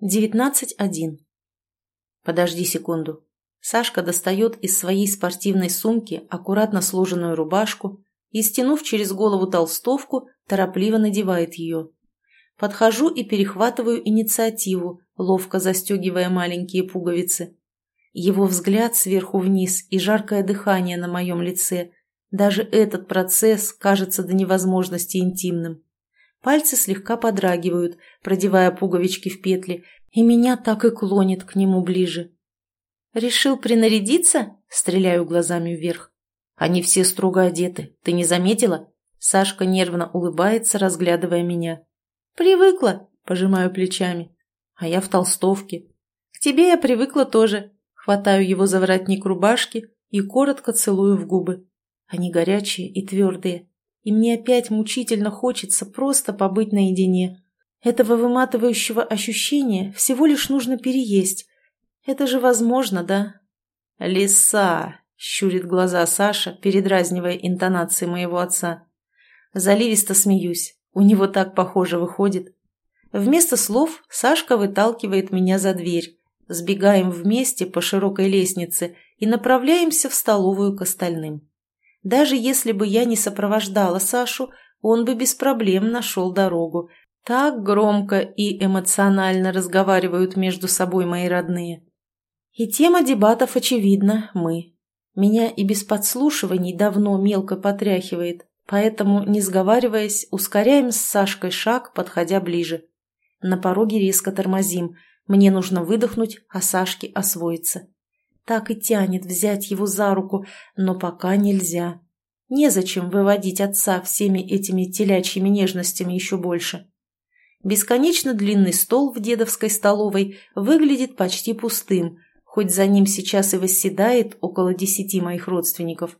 19.1. Подожди секунду. Сашка достает из своей спортивной сумки аккуратно сложенную рубашку и, стянув через голову толстовку, торопливо надевает ее. Подхожу и перехватываю инициативу, ловко застегивая маленькие пуговицы. Его взгляд сверху вниз и жаркое дыхание на моем лице. Даже этот процесс кажется до невозможности интимным. Пальцы слегка подрагивают, продевая пуговички в петли, и меня так и клонит к нему ближе. «Решил принарядиться?» – стреляю глазами вверх. «Они все строго одеты. Ты не заметила?» Сашка нервно улыбается, разглядывая меня. «Привыкла», – пожимаю плечами. «А я в толстовке». «К тебе я привыкла тоже». Хватаю его за воротник рубашки и коротко целую в губы. Они горячие и твердые и мне опять мучительно хочется просто побыть наедине. Этого выматывающего ощущения всего лишь нужно переесть. Это же возможно, да? «Лиса!» — щурит глаза Саша, передразнивая интонации моего отца. Заливисто смеюсь. У него так похоже выходит. Вместо слов Сашка выталкивает меня за дверь. Сбегаем вместе по широкой лестнице и направляемся в столовую к остальным. Даже если бы я не сопровождала Сашу, он бы без проблем нашел дорогу. Так громко и эмоционально разговаривают между собой мои родные. И тема дебатов очевидна – мы. Меня и без подслушиваний давно мелко потряхивает, поэтому, не сговариваясь, ускоряем с Сашкой шаг, подходя ближе. На пороге резко тормозим. Мне нужно выдохнуть, а Сашке освоиться. Так и тянет взять его за руку, но пока нельзя. Незачем выводить отца всеми этими телячьими нежностями еще больше. Бесконечно длинный стол в дедовской столовой выглядит почти пустым, хоть за ним сейчас и восседает около десяти моих родственников.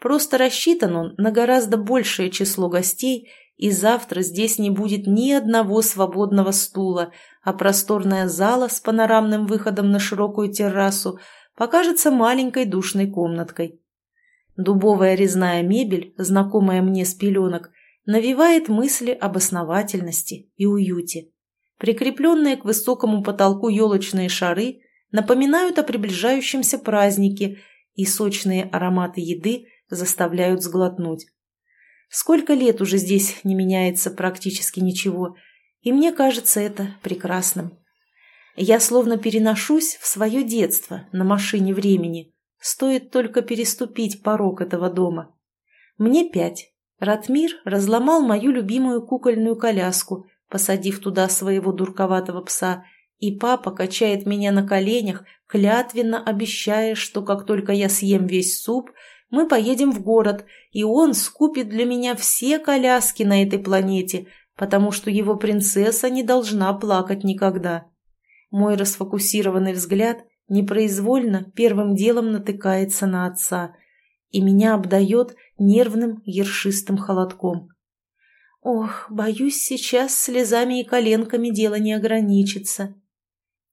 Просто рассчитан он на гораздо большее число гостей, и завтра здесь не будет ни одного свободного стула, а просторная зала с панорамным выходом на широкую террасу – покажется маленькой душной комнаткой. Дубовая резная мебель, знакомая мне с пеленок, навевает мысли об основательности и уюте. Прикрепленные к высокому потолку елочные шары напоминают о приближающемся празднике, и сочные ароматы еды заставляют сглотнуть. Сколько лет уже здесь не меняется практически ничего, и мне кажется это прекрасным. Я словно переношусь в свое детство на машине времени. Стоит только переступить порог этого дома. Мне пять. Ратмир разломал мою любимую кукольную коляску, посадив туда своего дурковатого пса, и папа качает меня на коленях, клятвенно обещая, что как только я съем весь суп, мы поедем в город, и он скупит для меня все коляски на этой планете, потому что его принцесса не должна плакать никогда. Мой расфокусированный взгляд непроизвольно первым делом натыкается на отца, и меня обдает нервным ершистым холодком. Ох, боюсь, сейчас слезами и коленками дело не ограничится.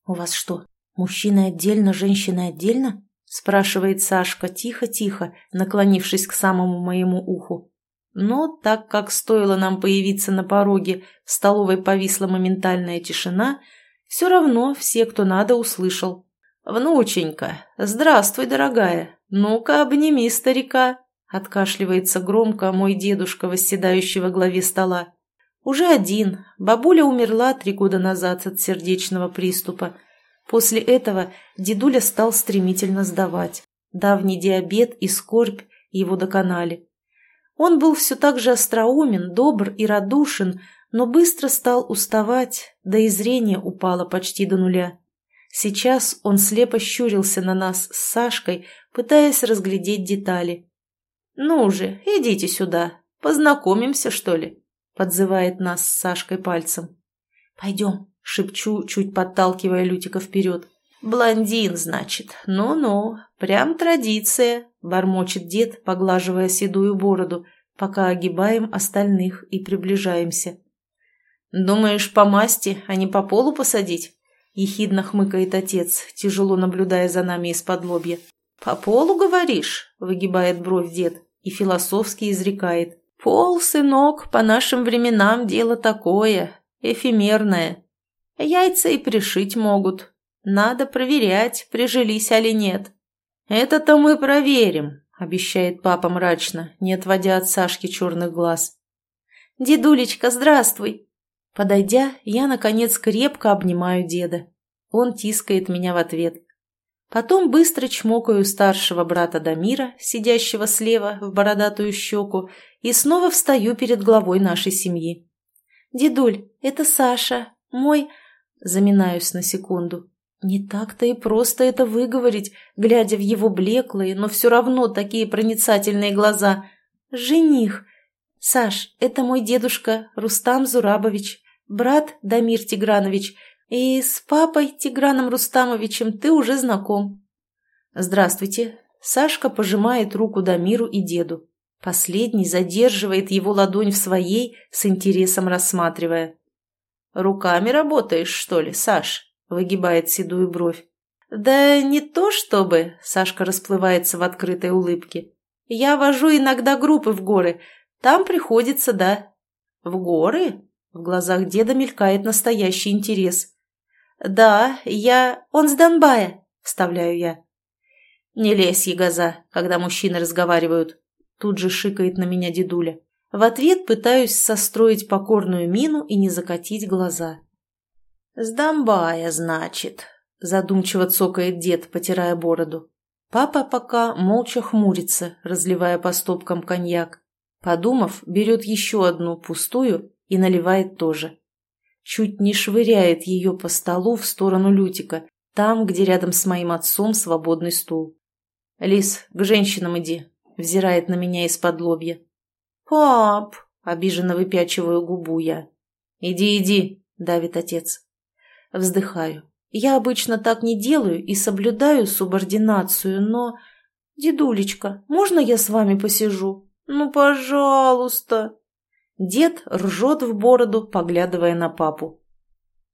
«У вас что, мужчины отдельно, женщины отдельно?» спрашивает Сашка тихо-тихо, наклонившись к самому моему уху. Но так как стоило нам появиться на пороге, в столовой повисла моментальная тишина – все равно все, кто надо, услышал. «Внученька, здравствуй, дорогая, ну-ка обними старика», откашливается громко мой дедушка, восседающий во главе стола. Уже один, бабуля умерла три года назад от сердечного приступа. После этого дедуля стал стремительно сдавать. Давний диабет и скорбь его доконали. Он был все так же остроумен, добр и радушен, но быстро стал уставать, да и зрение упало почти до нуля. Сейчас он слепо щурился на нас с Сашкой, пытаясь разглядеть детали. «Ну же, идите сюда, познакомимся, что ли?» — подзывает нас с Сашкой пальцем. «Пойдем», — шепчу, чуть подталкивая Лютика вперед. «Блондин, значит. Ну-ну, прям традиция», — бормочет дед, поглаживая седую бороду, пока огибаем остальных и приближаемся. «Думаешь, по масти, а не по полу посадить?» — ехидно хмыкает отец, тяжело наблюдая за нами из-под лобья. «По полу, говоришь?» — выгибает бровь дед и философски изрекает. «Пол, сынок, по нашим временам дело такое, эфемерное». Яйца и пришить могут. Надо проверять, прижились или нет. Это-то мы проверим, обещает папа мрачно, не отводя от Сашки черных глаз. «Дедулечка, здравствуй!» Подойдя, я, наконец, крепко обнимаю деда. Он тискает меня в ответ. Потом быстро чмокаю старшего брата Дамира, сидящего слева в бородатую щеку, и снова встаю перед главой нашей семьи. «Дедуль, это Саша, мой...» Заминаюсь на секунду. Не так-то и просто это выговорить, глядя в его блеклые, но все равно такие проницательные глаза. «Жених! Саш, это мой дедушка Рустам Зурабович, брат Дамир Тигранович, и с папой Тиграном Рустамовичем ты уже знаком». «Здравствуйте». Сашка пожимает руку Дамиру и деду. Последний задерживает его ладонь в своей, с интересом рассматривая. «Руками работаешь, что ли, Саш?» – выгибает седую бровь. «Да не то чтобы...» – Сашка расплывается в открытой улыбке. «Я вожу иногда группы в горы. Там приходится, да». «В горы?» – в глазах деда мелькает настоящий интерес. «Да, я... Он с Донбая», – вставляю я. «Не лезь, ягоза, когда мужчины разговаривают», Тут же шикает на меня дедуля. В ответ пытаюсь состроить покорную мину и не закатить глаза. «Сдамбая, значит», – задумчиво цокает дед, потирая бороду. Папа пока молча хмурится, разливая по стопкам коньяк. Подумав, берет еще одну пустую и наливает тоже. Чуть не швыряет ее по столу в сторону Лютика, там, где рядом с моим отцом свободный стул. «Лис, к женщинам иди, взирает на меня из-под лобья. «Пап!» – обиженно выпячиваю губу я. «Иди, иди!» – давит отец. Вздыхаю. Я обычно так не делаю и соблюдаю субординацию, но... «Дедулечка, можно я с вами посижу?» «Ну, пожалуйста!» Дед ржет в бороду, поглядывая на папу.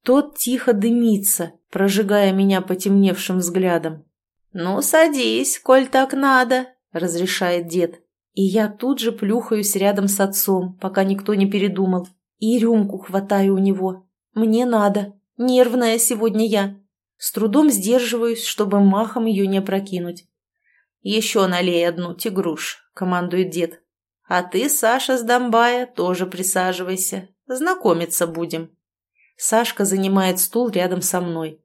Тот тихо дымится, прожигая меня потемневшим взглядом. «Ну, садись, коль так надо!» разрешает дед. И я тут же плюхаюсь рядом с отцом, пока никто не передумал. И рюмку хватаю у него. Мне надо. Нервная сегодня я. С трудом сдерживаюсь, чтобы махом ее не опрокинуть. «Еще налей одну, тигруш», — командует дед. «А ты, Саша с Донбая, тоже присаживайся. Знакомиться будем». Сашка занимает стул рядом со мной.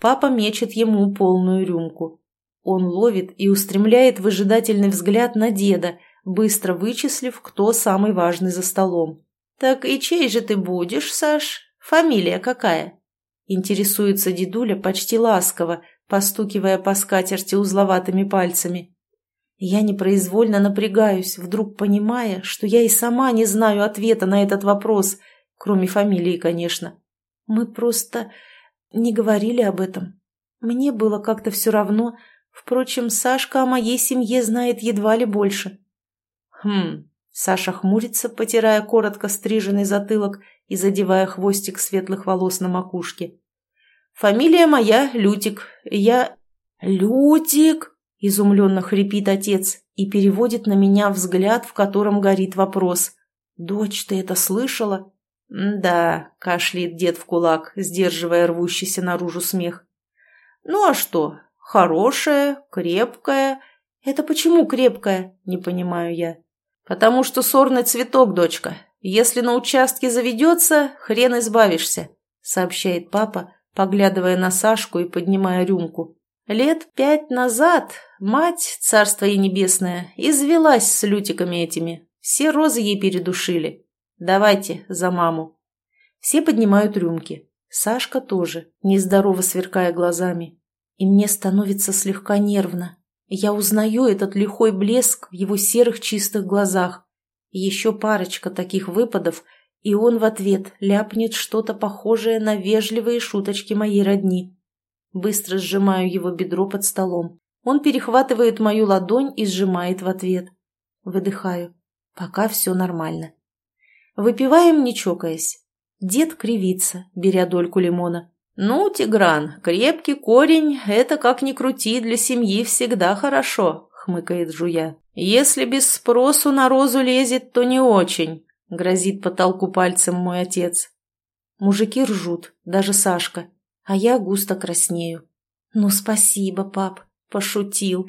Папа мечет ему полную рюмку. Он ловит и устремляет выжидательный взгляд на деда, быстро вычислив, кто самый важный за столом. «Так и чей же ты будешь, Саш? Фамилия какая?» Интересуется дедуля почти ласково, постукивая по скатерти узловатыми пальцами. Я непроизвольно напрягаюсь, вдруг понимая, что я и сама не знаю ответа на этот вопрос, кроме фамилии, конечно. Мы просто не говорили об этом. Мне было как-то все равно, Впрочем, Сашка о моей семье знает едва ли больше. Хм, Саша хмурится, потирая коротко стриженный затылок и задевая хвостик светлых волос на макушке. Фамилия моя Лютик. Я... Лютик! Изумленно хрипит отец и переводит на меня взгляд, в котором горит вопрос. «Дочь, ты это слышала?» «Да», — кашляет дед в кулак, сдерживая рвущийся наружу смех. «Ну а что? Хорошая, крепкая. Это почему крепкая? Не понимаю я. Потому что сорный цветок, дочка. Если на участке заведется, хрен избавишься, сообщает папа, поглядывая на Сашку и поднимая рюмку. Лет пять назад мать, царство ей небесное, извелась с лютиками этими. Все розы ей передушили. Давайте за маму. Все поднимают рюмки. Сашка тоже, нездорово сверкая глазами и мне становится слегка нервно. Я узнаю этот лихой блеск в его серых чистых глазах. Еще парочка таких выпадов, и он в ответ ляпнет что-то похожее на вежливые шуточки моей родни. Быстро сжимаю его бедро под столом. Он перехватывает мою ладонь и сжимает в ответ. Выдыхаю. Пока все нормально. Выпиваем, не чокаясь. Дед кривится, беря дольку лимона. «Ну, Тигран, крепкий корень – это, как ни крути, для семьи всегда хорошо», – хмыкает жуя. «Если без спросу на розу лезет, то не очень», – грозит потолку пальцем мой отец. Мужики ржут, даже Сашка, а я густо краснею. «Ну, спасибо, пап, пошутил».